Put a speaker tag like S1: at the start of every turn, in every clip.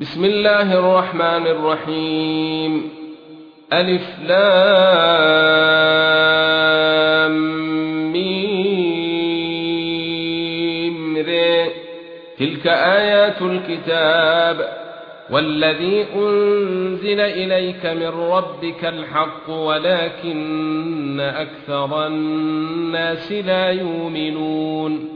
S1: بسم الله الرحمن الرحيم. ألف لام ميم ر. تلك آيات الكتاب. والذي أنزل إليك من ربك الحق ولكن أكثر الناس لا يؤمنون.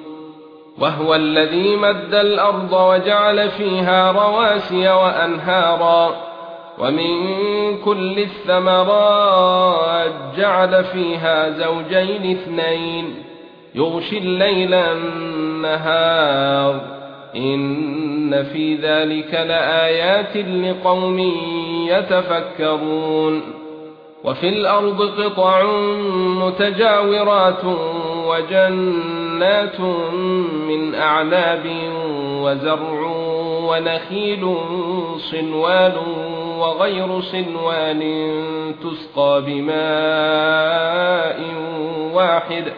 S1: وهو الذي مد الأرض وجعل فيها رواسي وأنهارا ومن كل الثمرات جعل فيها زوجين اثنين يغشي الليل النهار إن في ذلك لآيات لقوم يتفكرون وفي الأرض قطع متجاورات وجنات من أعناب وزرع ونخيل صنوان وغير صنوان تسقى بماء واحد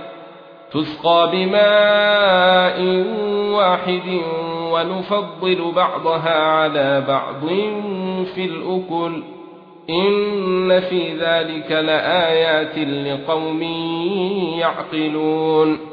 S1: تسقى بماء واحد ونفضل بعضها على بعض في الأكل إن في ذلك لآيات لقوم يعقلون